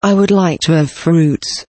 I would like to have fruits.